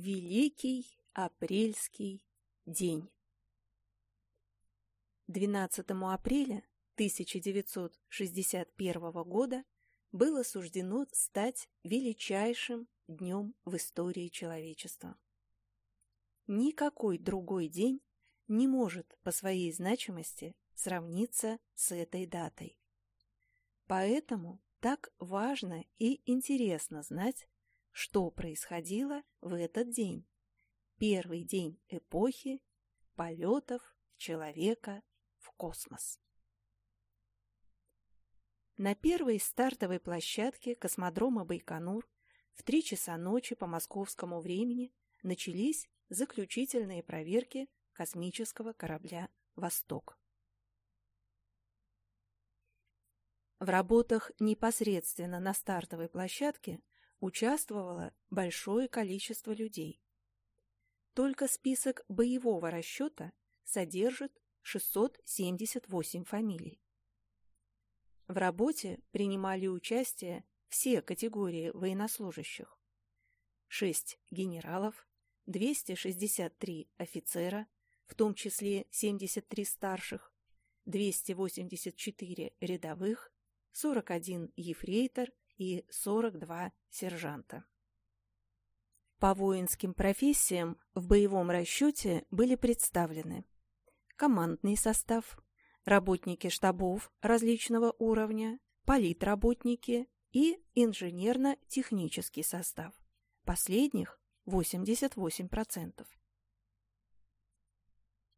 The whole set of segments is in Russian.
Великий апрельский день 12 апреля 1961 года было суждено стать величайшим днем в истории человечества. Никакой другой день не может по своей значимости сравниться с этой датой. Поэтому так важно и интересно знать, что происходило в этот день, первый день эпохи полетов человека в космос. На первой стартовой площадке космодрома Байконур в три часа ночи по московскому времени начались заключительные проверки космического корабля «Восток». В работах непосредственно на стартовой площадке участвовало большое количество людей. Только список боевого расчета содержит 678 фамилий. В работе принимали участие все категории военнослужащих. 6 генералов, 263 офицера, в том числе 73 старших, 284 рядовых, 41 ефрейтор и 42 сержанта. По воинским профессиям в боевом расчете были представлены командный состав, работники штабов различного уровня, политработники и инженерно-технический состав. Последних 88%.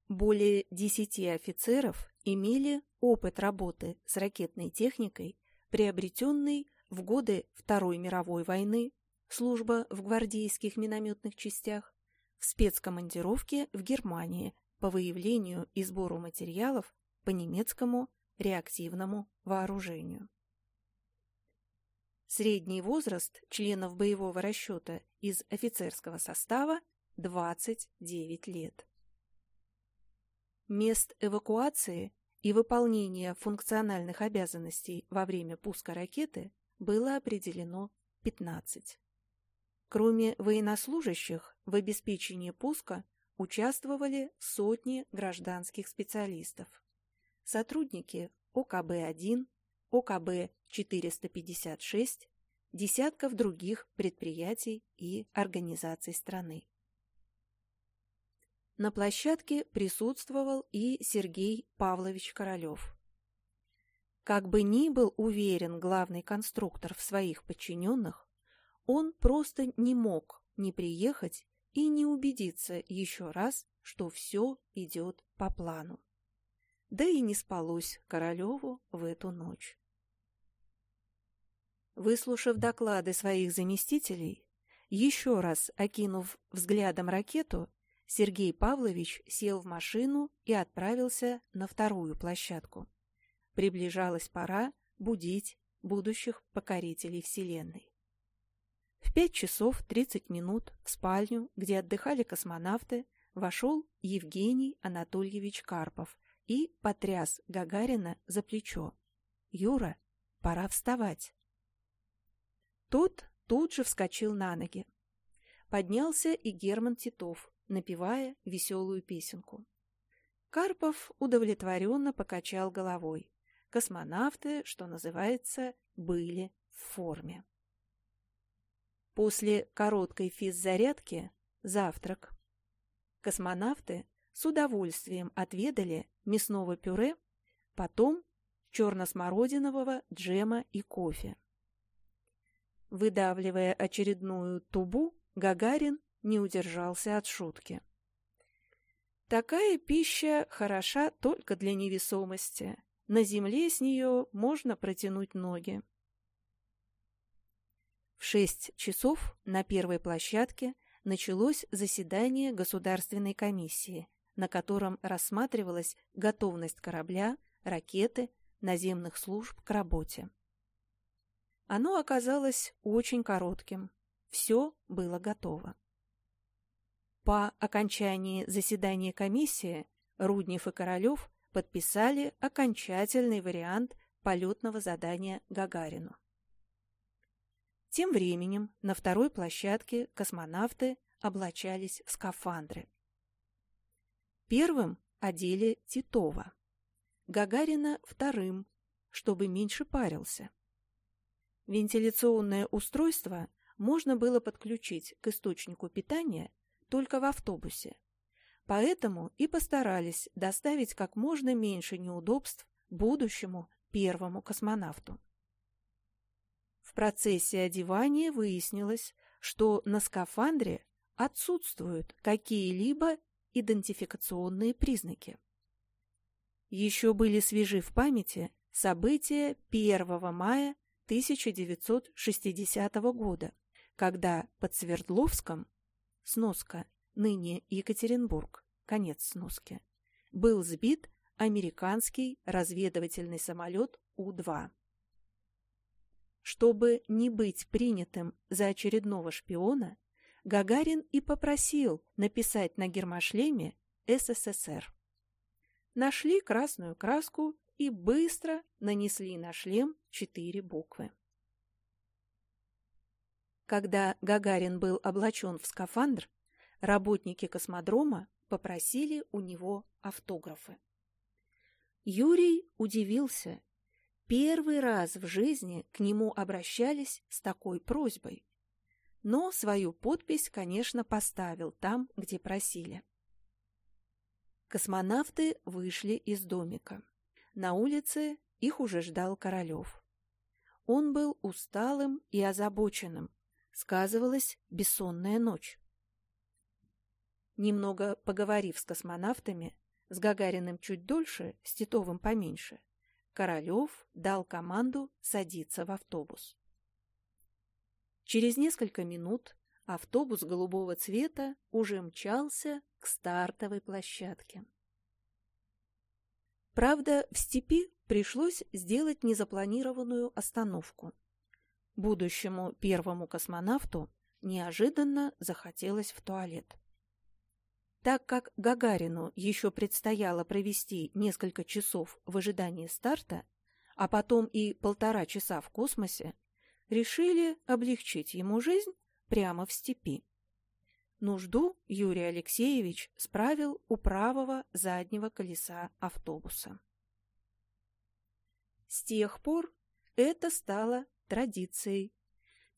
Более 10 офицеров имели опыт работы с ракетной техникой, приобретенный в годы Второй мировой войны, служба в гвардейских минометных частях, в спецкомандировке в Германии по выявлению и сбору материалов по немецкому реактивному вооружению. Средний возраст членов боевого расчета из офицерского состава – 29 лет. Мест эвакуации и выполнения функциональных обязанностей во время пуска ракеты было определено 15. Кроме военнослужащих, в обеспечении пуска участвовали сотни гражданских специалистов. Сотрудники ОКБ-1, ОКБ-456, десятков других предприятий и организаций страны. На площадке присутствовал и Сергей Павлович Королев. Как бы ни был уверен главный конструктор в своих подчиненных, он просто не мог не приехать и не убедиться еще раз, что все идет по плану. Да и не спалось Королеву в эту ночь. Выслушав доклады своих заместителей, еще раз окинув взглядом ракету, Сергей Павлович сел в машину и отправился на вторую площадку. Приближалась пора будить будущих покорителей Вселенной. В пять часов тридцать минут в спальню, где отдыхали космонавты, вошел Евгений Анатольевич Карпов и потряс Гагарина за плечо. «Юра, пора вставать». Тот тут же вскочил на ноги. Поднялся и Герман Титов, напевая веселую песенку. Карпов удовлетворенно покачал головой. Космонавты, что называется, были в форме. После короткой физзарядки – завтрак. Космонавты с удовольствием отведали мясного пюре, потом черно-смородинового джема и кофе. Выдавливая очередную тубу, Гагарин не удержался от шутки. Такая пища хороша только для невесомости. На земле с нее можно протянуть ноги. В шесть часов на первой площадке началось заседание Государственной комиссии, на котором рассматривалась готовность корабля, ракеты, наземных служб к работе. Оно оказалось очень коротким. Все было готово. По окончании заседания комиссии Руднев и Королев подписали окончательный вариант полетного задания Гагарину. Тем временем на второй площадке космонавты облачались в скафандры. Первым одели Титова, Гагарина вторым, чтобы меньше парился. Вентиляционное устройство можно было подключить к источнику питания только в автобусе, поэтому и постарались доставить как можно меньше неудобств будущему первому космонавту. В процессе одевания выяснилось, что на скафандре отсутствуют какие-либо идентификационные признаки. Еще были свежи в памяти события 1 мая 1960 года, когда под Свердловском, сноска, ныне Екатеринбург, конец сноски, был сбит американский разведывательный самолет У-2. Чтобы не быть принятым за очередного шпиона, Гагарин и попросил написать на гермошлеме СССР. Нашли красную краску и быстро нанесли на шлем четыре буквы. Когда Гагарин был облачен в скафандр, работники космодрома попросили у него автографы. Юрий удивился. Первый раз в жизни к нему обращались с такой просьбой но свою подпись, конечно, поставил там, где просили. Космонавты вышли из домика. На улице их уже ждал Королев. Он был усталым и озабоченным. Сказывалась бессонная ночь. Немного поговорив с космонавтами, с Гагариным чуть дольше, с Титовым поменьше, Королев дал команду садиться в автобус. Через несколько минут автобус голубого цвета уже мчался к стартовой площадке. Правда, в степи пришлось сделать незапланированную остановку. Будущему первому космонавту неожиданно захотелось в туалет. Так как Гагарину еще предстояло провести несколько часов в ожидании старта, а потом и полтора часа в космосе, решили облегчить ему жизнь прямо в степи. Нужду Юрий Алексеевич справил у правого заднего колеса автобуса. С тех пор это стало традицией.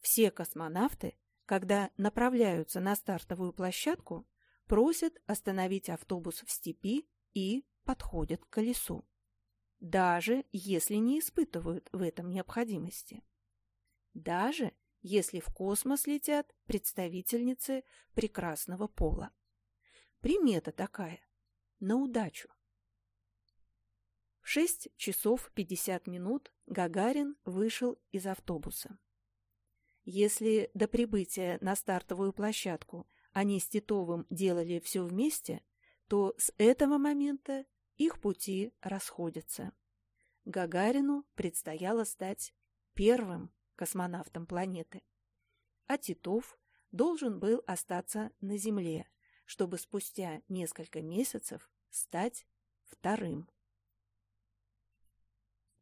Все космонавты, когда направляются на стартовую площадку, просят остановить автобус в степи и подходят к колесу, даже если не испытывают в этом необходимости даже если в космос летят представительницы прекрасного пола. Примета такая. На удачу. В 6 часов 50 минут Гагарин вышел из автобуса. Если до прибытия на стартовую площадку они с Титовым делали все вместе, то с этого момента их пути расходятся. Гагарину предстояло стать первым космонавтом планеты. А Титов должен был остаться на Земле, чтобы спустя несколько месяцев стать вторым.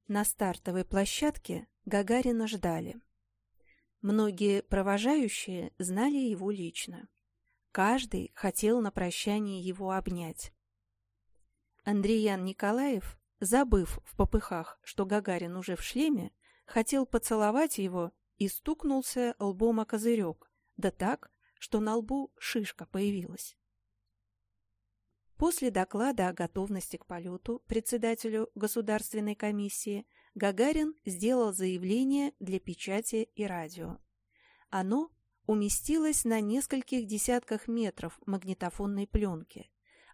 На стартовой площадке Гагарина ждали. Многие провожающие знали его лично. Каждый хотел на прощание его обнять. Андреян Николаев, забыв в попыхах, что Гагарин уже в шлеме, хотел поцеловать его и стукнулся лбом о козырек, да так, что на лбу шишка появилась. После доклада о готовности к полету председателю Государственной комиссии Гагарин сделал заявление для печати и радио. Оно уместилось на нескольких десятках метров магнитофонной пленки,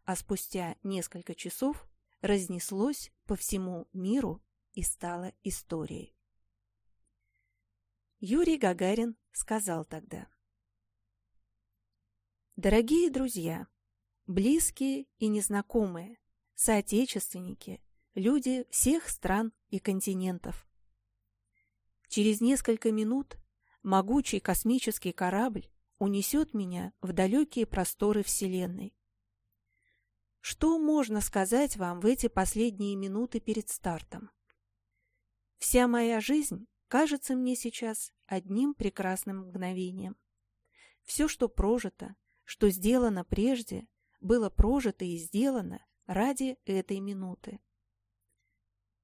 а спустя несколько часов разнеслось по всему миру и стало историей. Юрий Гагарин сказал тогда. Дорогие друзья, близкие и незнакомые, соотечественники, люди всех стран и континентов. Через несколько минут могучий космический корабль унесет меня в далекие просторы Вселенной. Что можно сказать вам в эти последние минуты перед стартом? Вся моя жизнь кажется мне сейчас одним прекрасным мгновением. Все, что прожито, что сделано прежде, было прожито и сделано ради этой минуты.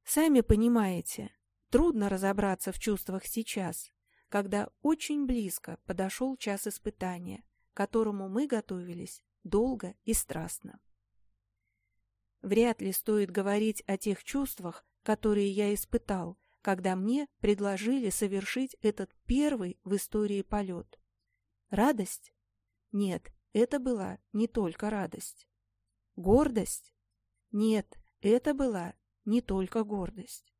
Сами понимаете, трудно разобраться в чувствах сейчас, когда очень близко подошел час испытания, которому мы готовились долго и страстно. Вряд ли стоит говорить о тех чувствах, которые я испытал, когда мне предложили совершить этот первый в истории полет. Радость? Нет, это была не только радость. Гордость? Нет, это была не только гордость.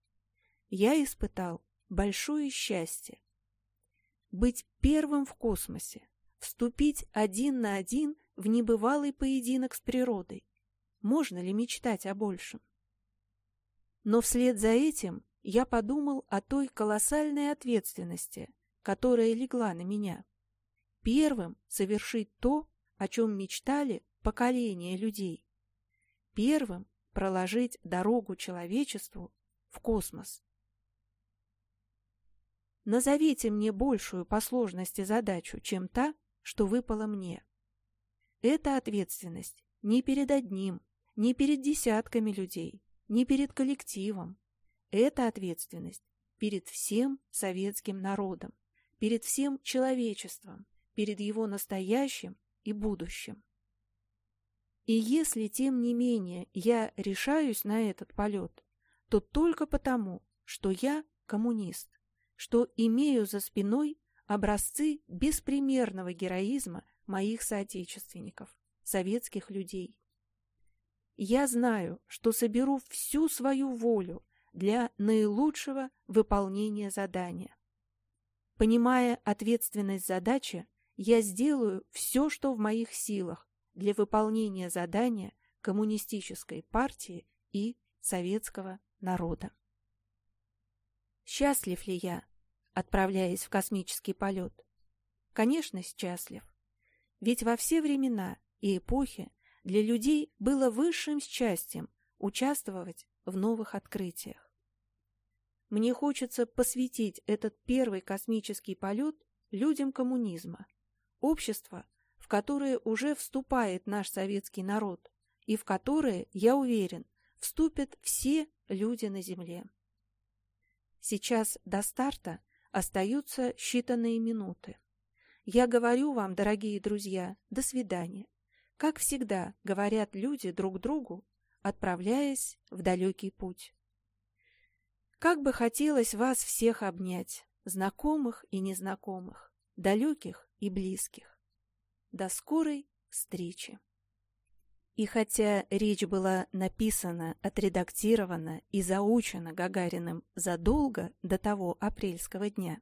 Я испытал большое счастье. Быть первым в космосе, вступить один на один в небывалый поединок с природой. Можно ли мечтать о большем? Но вслед за этим я подумал о той колоссальной ответственности, которая легла на меня. Первым совершить то, о чем мечтали поколения людей. Первым проложить дорогу человечеству в космос. Назовите мне большую по сложности задачу, чем та, что выпала мне. Это ответственность не перед одним, не перед десятками людей, не перед коллективом. Это ответственность перед всем советским народом, перед всем человечеством, перед его настоящим и будущим. И если, тем не менее, я решаюсь на этот полет, то только потому, что я коммунист, что имею за спиной образцы беспримерного героизма моих соотечественников, советских людей. Я знаю, что соберу всю свою волю для наилучшего выполнения задания. Понимая ответственность задачи, я сделаю все, что в моих силах для выполнения задания коммунистической партии и советского народа. Счастлив ли я, отправляясь в космический полет? Конечно, счастлив. Ведь во все времена и эпохи для людей было высшим счастьем участвовать в новых открытиях. Мне хочется посвятить этот первый космический полет людям коммунизма, общества, в которое уже вступает наш советский народ и в которое, я уверен, вступят все люди на Земле. Сейчас до старта остаются считанные минуты. Я говорю вам, дорогие друзья, до свидания. Как всегда говорят люди друг другу, отправляясь в далекий путь. Как бы хотелось вас всех обнять, знакомых и незнакомых, далеких и близких. До скорой встречи. И хотя речь была написана, отредактирована и заучена Гагариным задолго до того апрельского дня,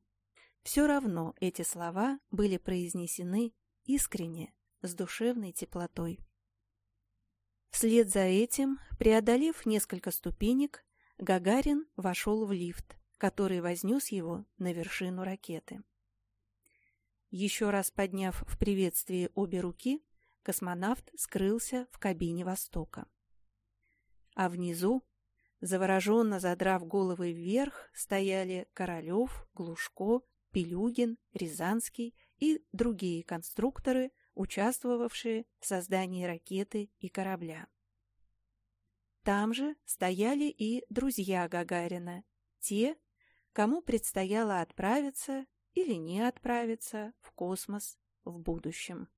все равно эти слова были произнесены искренне, с душевной теплотой. Вслед за этим, преодолев несколько ступенек, Гагарин вошел в лифт, который вознес его на вершину ракеты. Еще раз подняв в приветствии обе руки, космонавт скрылся в кабине «Востока». А внизу, завороженно задрав головы вверх, стояли Королев, Глушко, Пелюгин, Рязанский и другие конструкторы, участвовавшие в создании ракеты и корабля. Там же стояли и друзья Гагарина, те, кому предстояло отправиться или не отправиться в космос в будущем.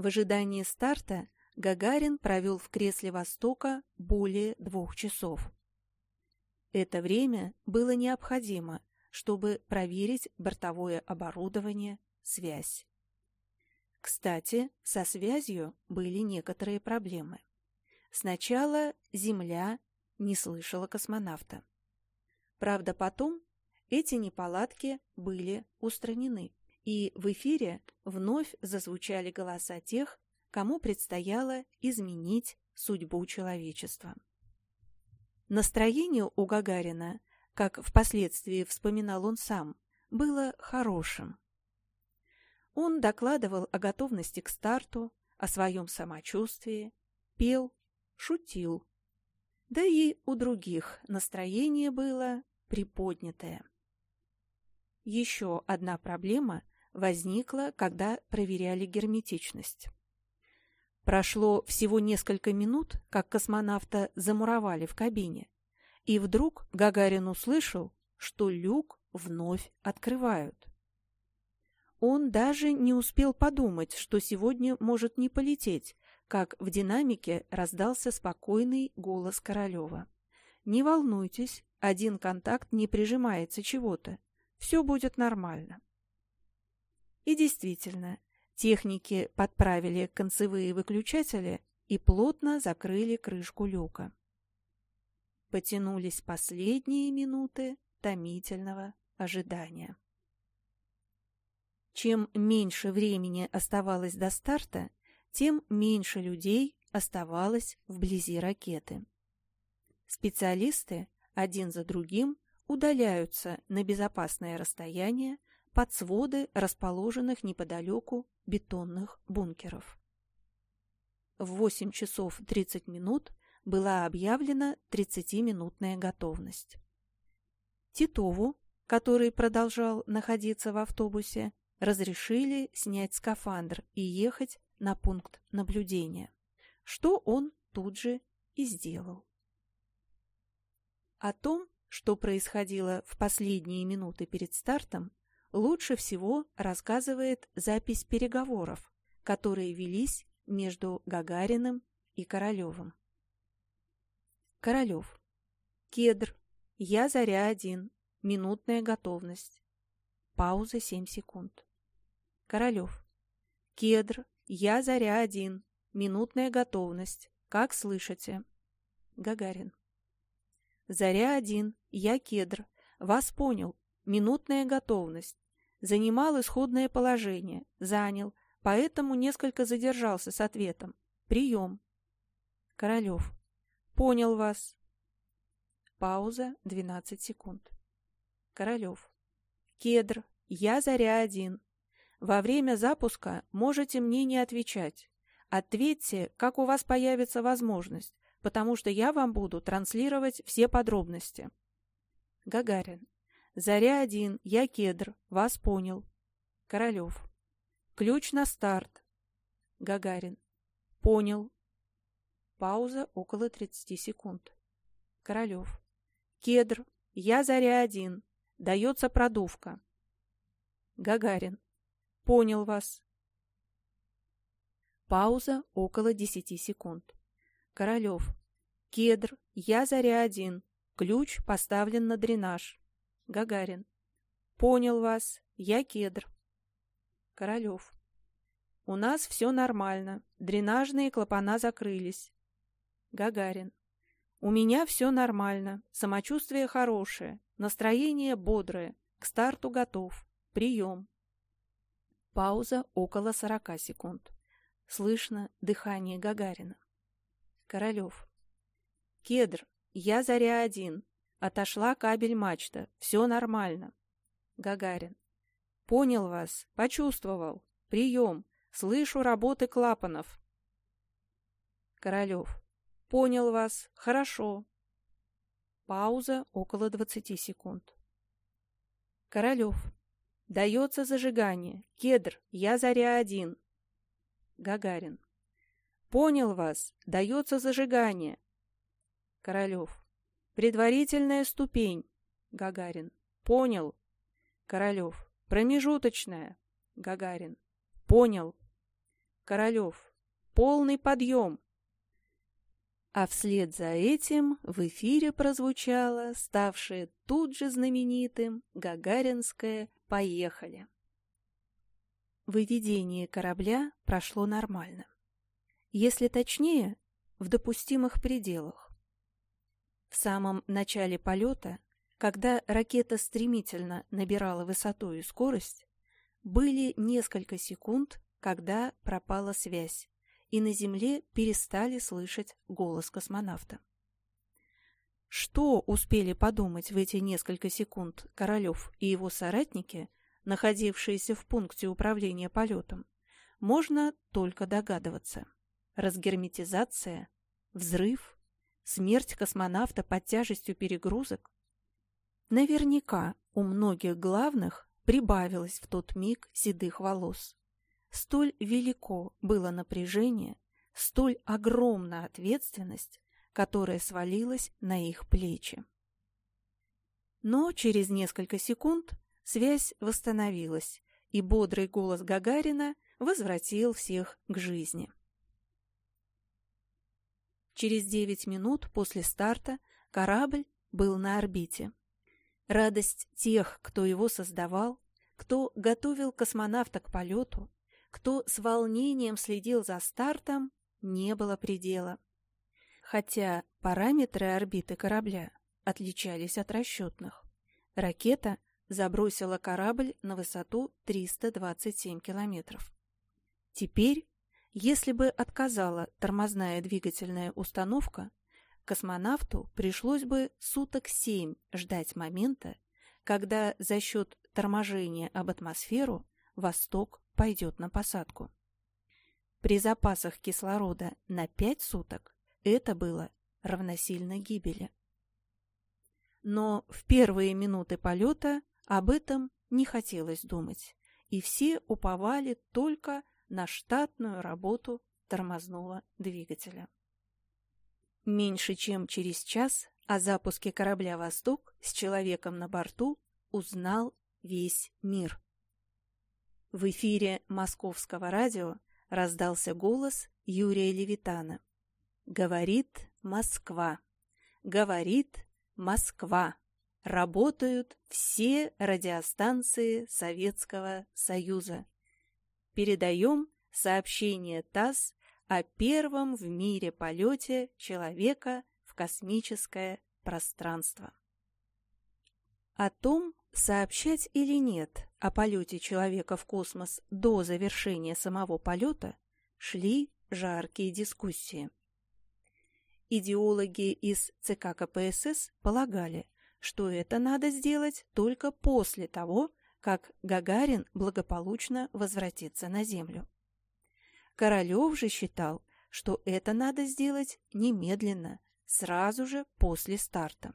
В ожидании старта Гагарин провел в кресле Востока более двух часов. Это время было необходимо, чтобы проверить бортовое оборудование, связь. Кстати, со связью были некоторые проблемы. Сначала Земля не слышала космонавта. Правда, потом эти неполадки были устранены, и в эфире вновь зазвучали голоса тех, кому предстояло изменить судьбу человечества. Настроение у Гагарина, как впоследствии вспоминал он сам, было хорошим. Он докладывал о готовности к старту, о своем самочувствии, пел, шутил. Да и у других настроение было приподнятое. Еще одна проблема возникла, когда проверяли герметичность. Прошло всего несколько минут, как космонавта замуровали в кабине, и вдруг Гагарин услышал, что люк вновь открывают. Он даже не успел подумать, что сегодня может не полететь, как в динамике раздался спокойный голос Королева. «Не волнуйтесь, один контакт не прижимается чего-то. Все будет нормально». И действительно, техники подправили концевые выключатели и плотно закрыли крышку люка. Потянулись последние минуты томительного ожидания. Чем меньше времени оставалось до старта, тем меньше людей оставалось вблизи ракеты. Специалисты один за другим удаляются на безопасное расстояние под своды расположенных неподалеку бетонных бункеров. В 8 часов 30 минут была объявлена 30-минутная готовность. Титову, который продолжал находиться в автобусе, разрешили снять скафандр и ехать на пункт наблюдения, что он тут же и сделал. О том, что происходило в последние минуты перед стартом, лучше всего рассказывает запись переговоров, которые велись между Гагариным и Королевым. Королев. Кедр. Я Заря-1. Минутная готовность. Пауза 7 секунд. Королев. Кедр. Я Заря-1. Минутная готовность. Как слышите? Гагарин. Заря-1. Я Кедр. Вас понял. Минутная готовность. Занимал исходное положение. Занял. Поэтому несколько задержался с ответом. Прием. Королев. Понял вас. Пауза 12 секунд. Королев. Кедр. Я Заря-1. Во время запуска можете мне не отвечать. Ответьте, как у вас появится возможность, потому что я вам буду транслировать все подробности. Гагарин. Заря-1, я кедр, вас понял. Королев. Ключ на старт. Гагарин. Понял. Пауза около 30 секунд. Королев. Кедр, я Заря-1. Дается продувка. Гагарин. Понял вас. Пауза около десяти секунд. Королев. Кедр. Я Заря-1. Ключ поставлен на дренаж. Гагарин. Понял вас. Я Кедр. Королев. У нас все нормально. Дренажные клапана закрылись. Гагарин. У меня все нормально. Самочувствие хорошее. Настроение бодрое. К старту готов. Прием. Пауза около сорока секунд. Слышно дыхание Гагарина. Королев. Кедр, я Заря-1. Отошла кабель-мачта. Все нормально. Гагарин. Понял вас. Почувствовал. Прием. Слышу работы клапанов. Королев. Понял вас. Хорошо. Пауза около двадцати секунд. Королев. Дается зажигание. Кедр, я Заря-1. Гагарин. Понял вас. Дается зажигание. Королев. Предварительная ступень. Гагарин. Понял. Королев. Промежуточная. Гагарин. Понял. Королев. Полный подъем. А вслед за этим в эфире прозвучало ставшее тут же знаменитым гагаринское «Поехали». Выведение корабля прошло нормально. Если точнее, в допустимых пределах. В самом начале полета, когда ракета стремительно набирала высоту и скорость, были несколько секунд, когда пропала связь, и на Земле перестали слышать голос космонавта. Что успели подумать в эти несколько секунд Королев и его соратники, находившиеся в пункте управления полетом, можно только догадываться. Разгерметизация, взрыв, смерть космонавта под тяжестью перегрузок. Наверняка у многих главных прибавилось в тот миг седых волос. Столь велико было напряжение, столь огромна ответственность, которая свалилась на их плечи. Но через несколько секунд связь восстановилась, и бодрый голос Гагарина возвратил всех к жизни. Через девять минут после старта корабль был на орбите. Радость тех, кто его создавал, кто готовил космонавта к полету, кто с волнением следил за стартом, не было предела. Хотя параметры орбиты корабля отличались от расчетных. Ракета забросила корабль на высоту 327 километров. Теперь, если бы отказала тормозная двигательная установка, космонавту пришлось бы суток семь ждать момента, когда за счет торможения об атмосферу «Восток» пойдет на посадку. При запасах кислорода на пять суток это было равносильно гибели. Но в первые минуты полета об этом не хотелось думать, и все уповали только на штатную работу тормозного двигателя. Меньше чем через час о запуске корабля «Восток» с человеком на борту узнал весь мир. В эфире московского радио раздался голос Юрия Левитана. «Говорит Москва! Говорит Москва! Работают все радиостанции Советского Союза. Передаем сообщение ТАСС о первом в мире полете человека в космическое пространство. О том, сообщать или нет о полете человека в космос до завершения самого полета, шли жаркие дискуссии. Идеологи из ЦК КПСС полагали, что это надо сделать только после того, как Гагарин благополучно возвратится на Землю. Королев же считал, что это надо сделать немедленно, сразу же после старта.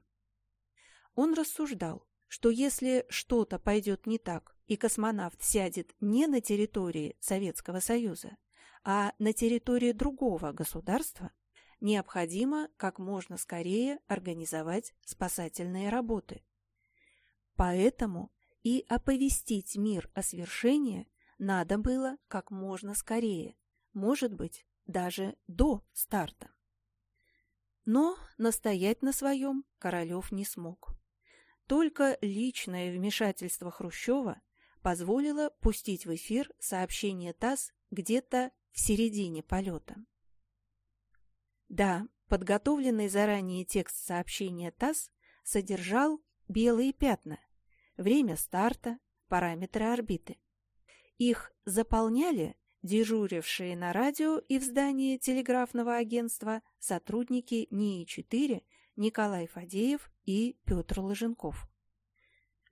Он рассуждал, что если что-то пойдет не так, и космонавт сядет не на территории Советского Союза, а на территории другого государства, необходимо как можно скорее организовать спасательные работы. Поэтому и оповестить мир о свершении надо было как можно скорее, может быть, даже до старта. Но настоять на своем Королев не смог. Только личное вмешательство Хрущева позволило пустить в эфир сообщение ТАСС где-то в середине полета. Да, подготовленный заранее текст сообщения ТАСС содержал белые пятна, время старта, параметры орбиты. Их заполняли дежурившие на радио и в здании телеграфного агентства сотрудники НИИ-4 Николай Фадеев и Петр Ложенков.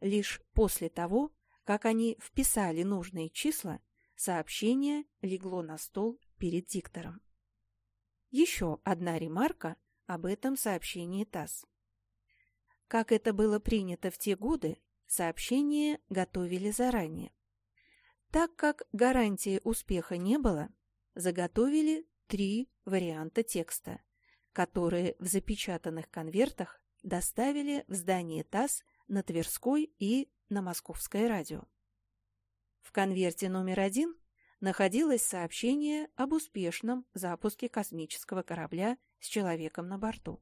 Лишь после того, как они вписали нужные числа, сообщение легло на стол перед диктором. Еще одна ремарка об этом сообщении ТАСС. Как это было принято в те годы, сообщение готовили заранее. Так как гарантии успеха не было, заготовили три варианта текста, которые в запечатанных конвертах доставили в здание ТАСС на Тверской и на Московское радио. В конверте номер один находилось сообщение об успешном запуске космического корабля с человеком на борту.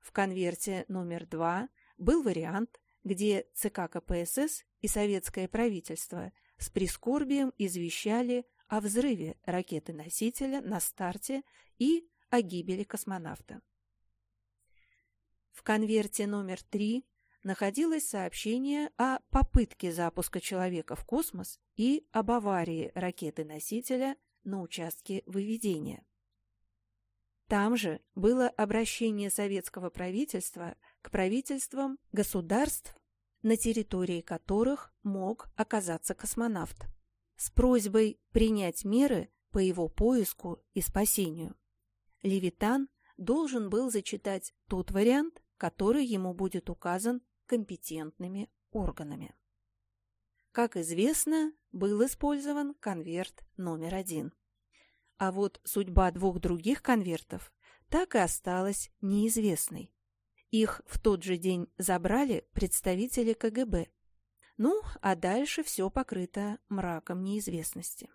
В конверте номер два был вариант, где ЦК КПСС и советское правительство – с прискорбием извещали о взрыве ракеты-носителя на старте и о гибели космонавта. В конверте номер 3 находилось сообщение о попытке запуска человека в космос и об аварии ракеты-носителя на участке выведения. Там же было обращение советского правительства к правительствам государств на территории которых мог оказаться космонавт, с просьбой принять меры по его поиску и спасению. Левитан должен был зачитать тот вариант, который ему будет указан компетентными органами. Как известно, был использован конверт номер один. А вот судьба двух других конвертов так и осталась неизвестной. Их в тот же день забрали представители КГБ. Ну, а дальше все покрыто мраком неизвестности.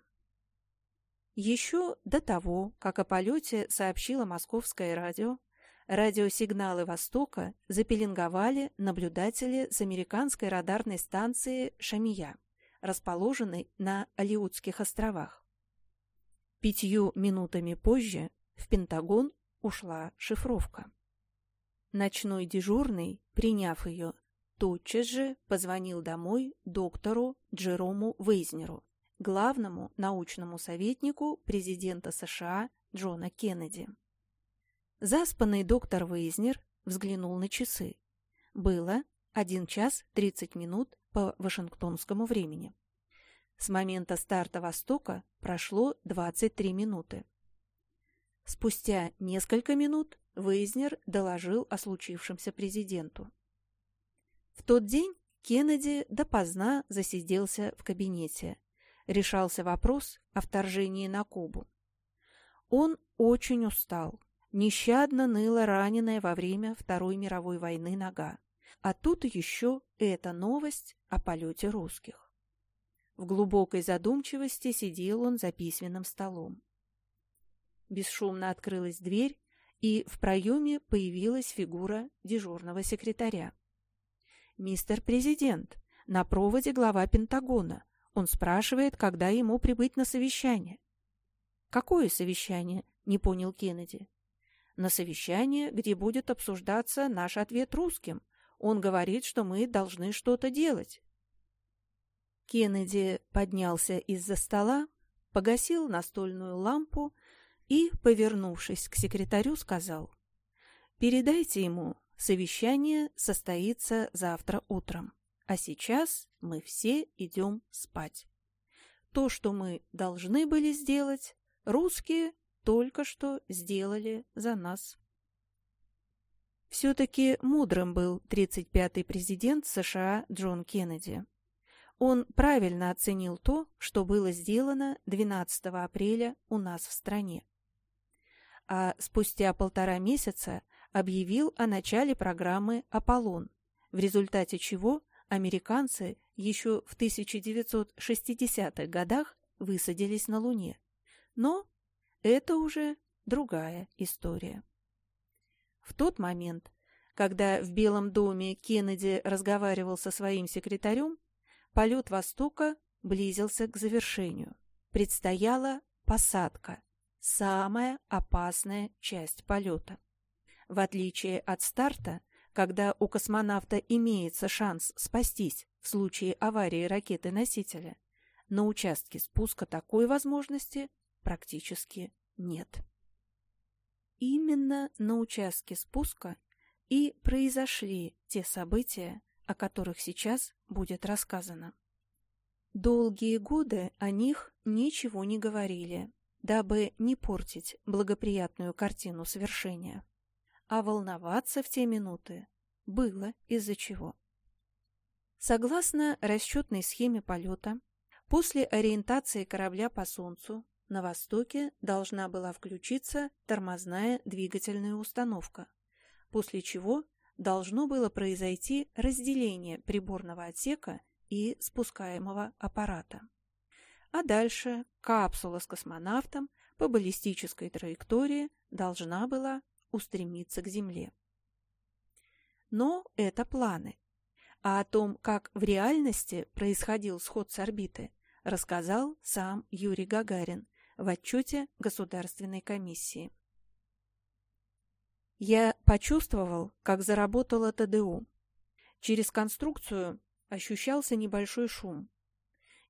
Еще до того, как о полете сообщило московское радио, радиосигналы Востока запеленговали наблюдатели с американской радарной станции «Шамия», расположенной на Алиутских островах. Пятью минутами позже в Пентагон ушла шифровка. Ночной дежурный, приняв ее, тотчас же позвонил домой доктору Джерому Вейзнеру, главному научному советнику президента США Джона Кеннеди. Заспанный доктор Вейзнер взглянул на часы. Было 1 час 30 минут по вашингтонскому времени. С момента старта «Востока» прошло 23 минуты. Спустя несколько минут Вейзнер доложил о случившемся президенту. В тот день Кеннеди допоздна засиделся в кабинете. Решался вопрос о вторжении на Кубу. Он очень устал. Нещадно ныла раненая во время Второй мировой войны нога. А тут еще эта новость о полете русских. В глубокой задумчивости сидел он за письменным столом. Бесшумно открылась дверь, и в проеме появилась фигура дежурного секретаря. «Мистер Президент, на проводе глава Пентагона. Он спрашивает, когда ему прибыть на совещание». «Какое совещание?» — не понял Кеннеди. «На совещание, где будет обсуждаться наш ответ русским. Он говорит, что мы должны что-то делать». Кеннеди поднялся из-за стола, погасил настольную лампу и, повернувшись к секретарю, сказал, «Передайте ему, совещание состоится завтра утром, а сейчас мы все идем спать. То, что мы должны были сделать, русские только что сделали за нас». Все-таки мудрым был 35-й президент США Джон Кеннеди. Он правильно оценил то, что было сделано 12 апреля у нас в стране а спустя полтора месяца объявил о начале программы «Аполлон», в результате чего американцы еще в 1960-х годах высадились на Луне. Но это уже другая история. В тот момент, когда в Белом доме Кеннеди разговаривал со своим секретарем, полет «Востока» близился к завершению. Предстояла посадка – самая опасная часть полета. В отличие от старта, когда у космонавта имеется шанс спастись в случае аварии ракеты-носителя, на участке спуска такой возможности практически нет. Именно на участке спуска и произошли те события, о которых сейчас будет рассказано. Долгие годы о них ничего не говорили, дабы не портить благоприятную картину свершения. А волноваться в те минуты было из-за чего. Согласно расчетной схеме полета, после ориентации корабля по Солнцу на востоке должна была включиться тормозная двигательная установка, после чего должно было произойти разделение приборного отсека и спускаемого аппарата а дальше капсула с космонавтом по баллистической траектории должна была устремиться к Земле. Но это планы. А о том, как в реальности происходил сход с орбиты, рассказал сам Юрий Гагарин в отчете Государственной комиссии. Я почувствовал, как заработала ТДУ. Через конструкцию ощущался небольшой шум,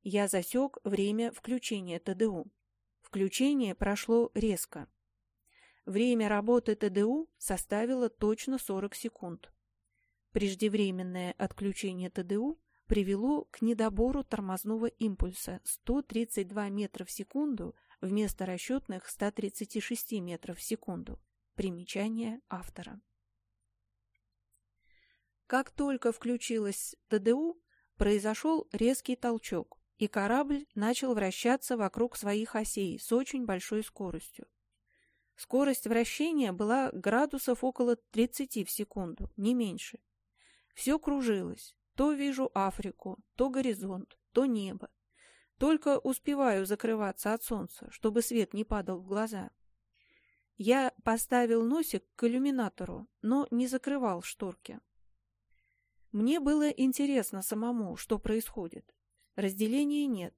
я засек время включения ТДУ. Включение прошло резко. Время работы ТДУ составило точно 40 секунд. Преждевременное отключение ТДУ привело к недобору тормозного импульса 132 метра в секунду вместо расчетных 136 метров в секунду. Примечание автора. Как только включилась ТДУ, произошел резкий толчок, и корабль начал вращаться вокруг своих осей с очень большой скоростью. Скорость вращения была градусов около 30 в секунду, не меньше. Все кружилось. То вижу Африку, то горизонт, то небо. Только успеваю закрываться от солнца, чтобы свет не падал в глаза. Я поставил носик к иллюминатору, но не закрывал шторки. Мне было интересно самому, что происходит. Разделения нет.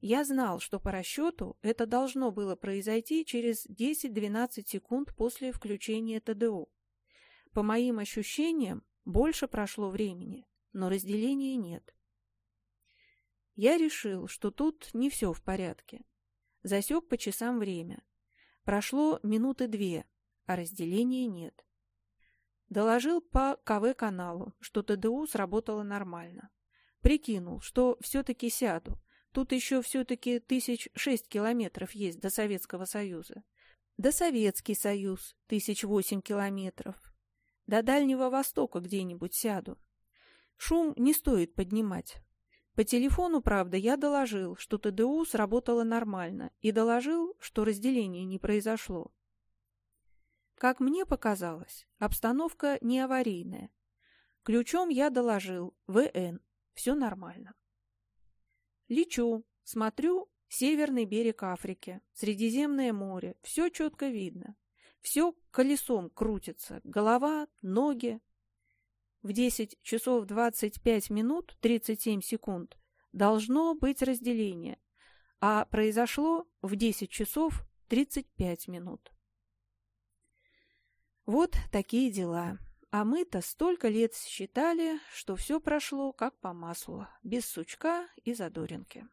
Я знал, что по расчету это должно было произойти через 10-12 секунд после включения ТДО. По моим ощущениям, больше прошло времени, но разделения нет. Я решил, что тут не все в порядке. Засек по часам время. Прошло минуты две, а разделения нет. Доложил по КВ-каналу, что ТДУ сработало нормально. Прикинул, что все-таки сяду. Тут еще все-таки тысяч шесть километров есть до Советского Союза. До Советский Союз тысяч восемь километров. До Дальнего Востока где-нибудь сяду. Шум не стоит поднимать. По телефону, правда, я доложил, что ТДУ сработало нормально, и доложил, что разделения не произошло. Как мне показалось, обстановка не аварийная. Ключом я доложил ВН, все нормально. Лечу, смотрю, северный берег Африки, Средиземное море, все четко видно. Все колесом крутится, голова, ноги. В 10 часов 25 минут 37 секунд должно быть разделение, а произошло в 10 часов 35 минут. Вот такие дела. А мы-то столько лет считали, что все прошло как по маслу, без сучка и задоринки.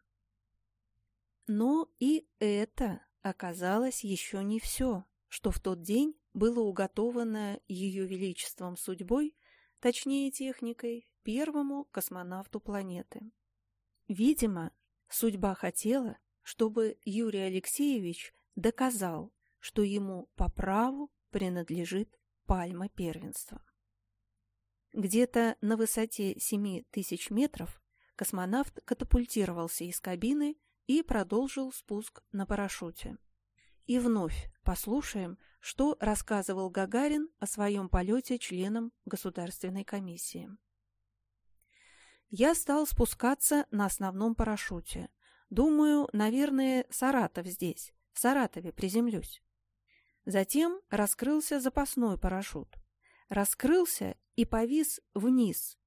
Но и это оказалось еще не все, что в тот день было уготовано Ее Величеством судьбой, точнее техникой, первому космонавту планеты. Видимо, судьба хотела, чтобы Юрий Алексеевич доказал, что ему по праву принадлежит пальма первенства. Где-то на высоте 7 тысяч метров космонавт катапультировался из кабины и продолжил спуск на парашюте. И вновь послушаем, что рассказывал Гагарин о своем полете членам Государственной комиссии. Я стал спускаться на основном парашюте. Думаю, наверное, Саратов здесь. В Саратове приземлюсь. Затем раскрылся запасной парашют. Раскрылся и повис вниз.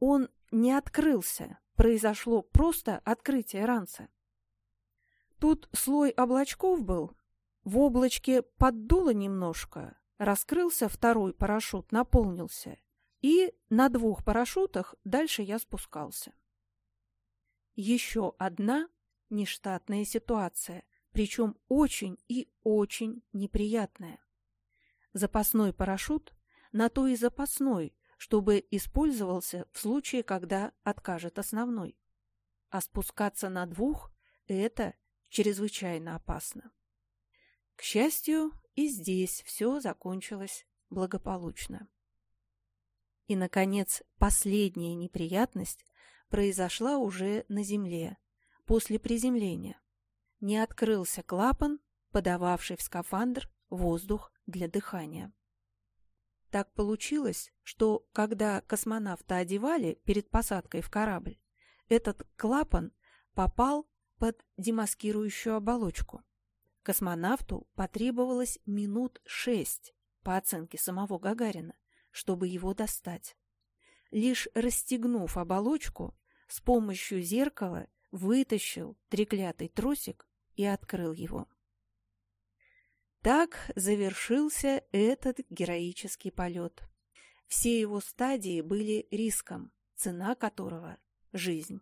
Он не открылся, произошло просто открытие ранца. Тут слой облачков был, в облачке поддуло немножко, раскрылся второй парашют, наполнился, и на двух парашютах дальше я спускался. Еще одна нештатная ситуация, причем очень и очень неприятная. Запасной парашют на то и запасной, чтобы использовался в случае, когда откажет основной. А спускаться на двух – это чрезвычайно опасно. К счастью, и здесь все закончилось благополучно. И, наконец, последняя неприятность произошла уже на земле, после приземления не открылся клапан, подававший в скафандр воздух для дыхания. Так получилось, что когда космонавта одевали перед посадкой в корабль, этот клапан попал под демаскирующую оболочку. Космонавту потребовалось минут шесть, по оценке самого Гагарина, чтобы его достать. Лишь расстегнув оболочку, с помощью зеркала вытащил треклятый тросик и открыл его. Так завершился этот героический полет. Все его стадии были риском, цена которого – жизнь.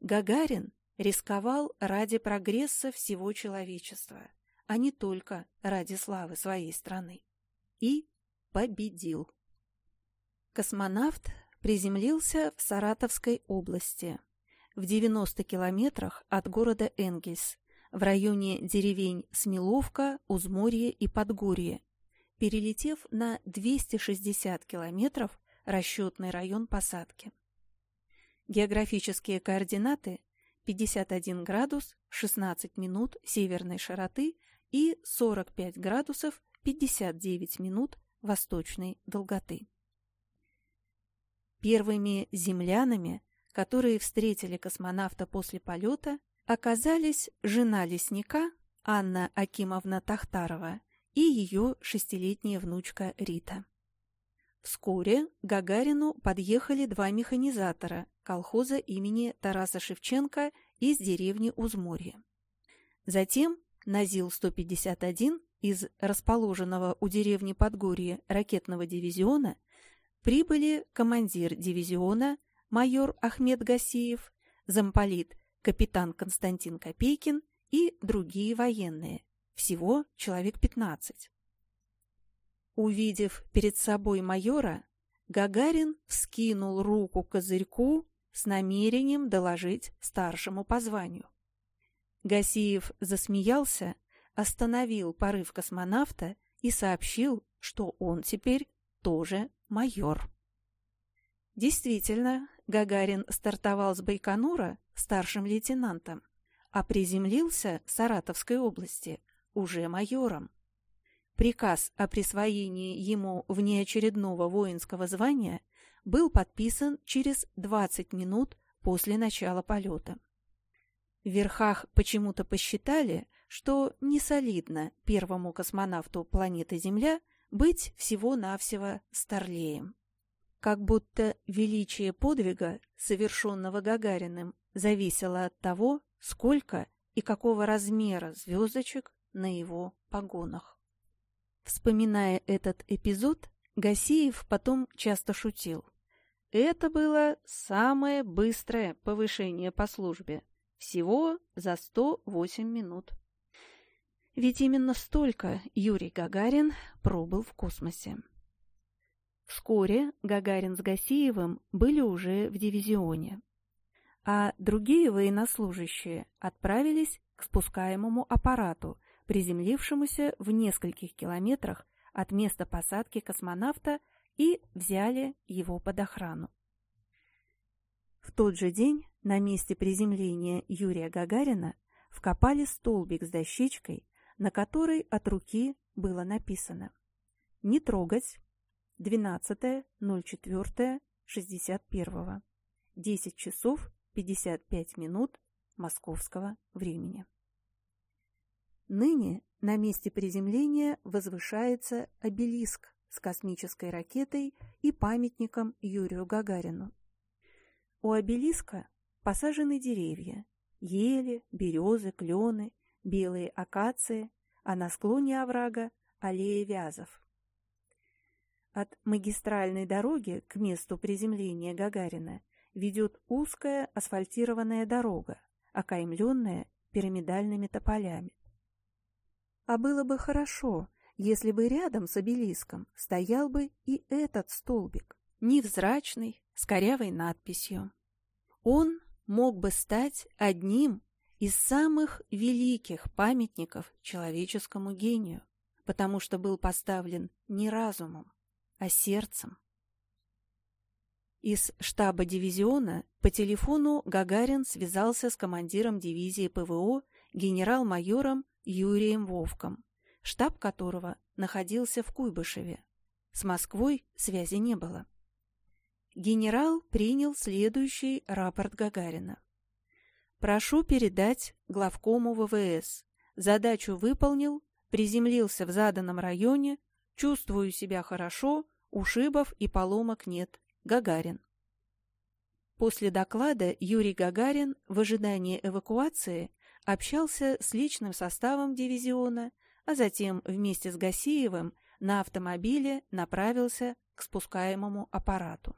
Гагарин рисковал ради прогресса всего человечества, а не только ради славы своей страны. И победил. Космонавт приземлился в Саратовской области, в 90 километрах от города Энгельс, в районе деревень Смеловка, Узморье и Подгорье, перелетев на 260 километров расчетный район посадки. Географические координаты 51 градус 16 минут северной широты и 45 градусов 59 минут восточной долготы. Первыми землянами, которые встретили космонавта после полета, оказались жена лесника Анна Акимовна Тахтарова и ее шестилетняя внучка Рита. Вскоре к Гагарину подъехали два механизатора колхоза имени Тараса Шевченко из деревни Узморье. Затем на ЗИЛ-151 из расположенного у деревни Подгорье ракетного дивизиона прибыли командир дивизиона майор Ахмед Гасиев, замполит капитан Константин Копейкин и другие военные, всего человек 15. Увидев перед собой майора, Гагарин вскинул руку козырьку с намерением доложить старшему по званию. Гасиев засмеялся, остановил порыв космонавта и сообщил, что он теперь тоже майор. Действительно, Гагарин стартовал с Байконура старшим лейтенантом, а приземлился в Саратовской области уже майором. Приказ о присвоении ему внеочередного воинского звания был подписан через 20 минут после начала полета. В верхах почему-то посчитали, что не солидно первому космонавту планеты Земля быть всего-навсего старлеем. Как будто величие подвига, совершенного Гагариным, зависело от того, сколько и какого размера звездочек на его погонах. Вспоминая этот эпизод, Гасиев потом часто шутил. Это было самое быстрое повышение по службе. Всего за 108 минут. Ведь именно столько Юрий Гагарин пробыл в космосе. Вскоре Гагарин с Гасиевым были уже в дивизионе, а другие военнослужащие отправились к спускаемому аппарату, приземлившемуся в нескольких километрах от места посадки космонавта и взяли его под охрану. В тот же день на месте приземления Юрия Гагарина вкопали столбик с дощечкой, на которой от руки было написано «Не трогать. 12.04.61. 10 часов 55 минут московского времени». Ныне на месте приземления возвышается обелиск с космической ракетой и памятником Юрию Гагарину. У обелиска посажены деревья – ели, березы, клены, белые акации, а на склоне оврага – аллея вязов. От магистральной дороги к месту приземления Гагарина ведет узкая асфальтированная дорога, окаймленная пирамидальными тополями. А было бы хорошо, если бы рядом с обелиском стоял бы и этот столбик, невзрачный, с корявой надписью. Он мог бы стать одним из самых великих памятников человеческому гению, потому что был поставлен не разумом, а сердцем. Из штаба дивизиона по телефону Гагарин связался с командиром дивизии ПВО генерал-майором Юрием Вовком, штаб которого находился в Куйбышеве. С Москвой связи не было. Генерал принял следующий рапорт Гагарина. «Прошу передать главкому ВВС. Задачу выполнил, приземлился в заданном районе, чувствую себя хорошо, ушибов и поломок нет. Гагарин». После доклада Юрий Гагарин в ожидании эвакуации общался с личным составом дивизиона, а затем вместе с Гасиевым на автомобиле направился к спускаемому аппарату.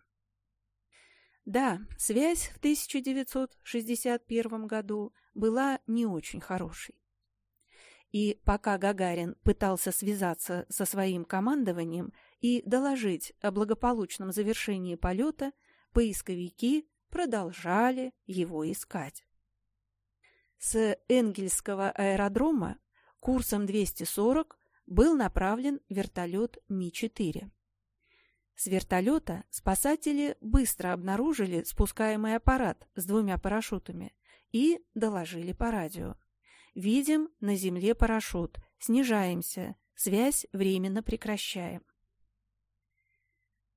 Да, связь в 1961 году была не очень хорошей. И пока Гагарин пытался связаться со своим командованием и доложить о благополучном завершении полета, поисковики продолжали его искать. С Энгельского аэродрома курсом 240 был направлен вертолет Ми-4. С вертолета спасатели быстро обнаружили спускаемый аппарат с двумя парашютами и доложили по радио. «Видим на земле парашют. Снижаемся. Связь временно прекращаем».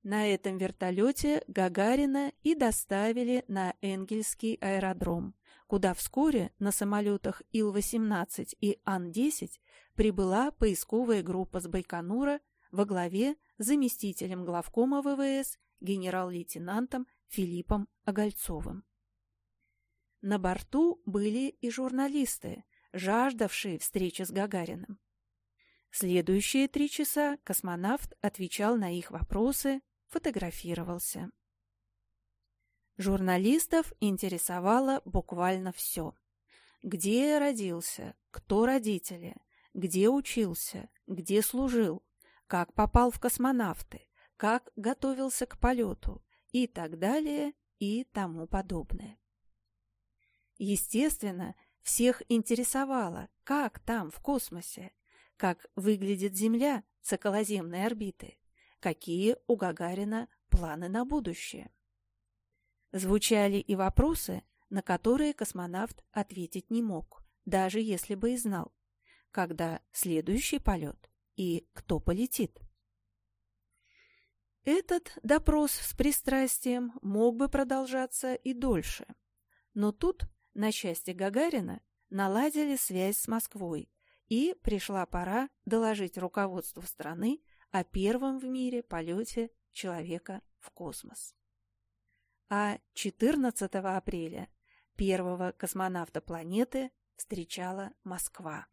На этом вертолете Гагарина и доставили на Энгельский аэродром, куда вскоре на самолетах Ил-18 и Ан-10 прибыла поисковая группа с Байконура во главе с заместителем главкома ВВС генерал-лейтенантом Филиппом Огольцовым. На борту были и журналисты, жаждавшие встречи с Гагариным. Следующие три часа космонавт отвечал на их вопросы, фотографировался. Журналистов интересовало буквально все. Где родился, кто родители, где учился, где служил, как попал в космонавты, как готовился к полету и так далее и тому подобное. Естественно, всех интересовало, как там, в космосе, как выглядит Земля с околоземной орбиты, какие у Гагарина планы на будущее. Звучали и вопросы, на которые космонавт ответить не мог, даже если бы и знал, когда следующий полет и кто полетит. Этот допрос с пристрастием мог бы продолжаться и дольше, но тут, на счастье Гагарина, наладили связь с Москвой, и пришла пора доложить руководству страны о первом в мире полете человека в космос. А 14 апреля первого космонавта планеты встречала Москва.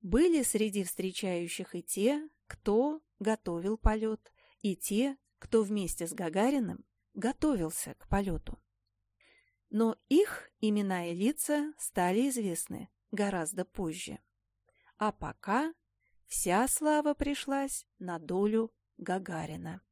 Были среди встречающих и те, кто готовил полет, и те, кто вместе с Гагариным готовился к полету. Но их имена и лица стали известны гораздо позже. А пока Вся слава пришлась на долю Гагарина.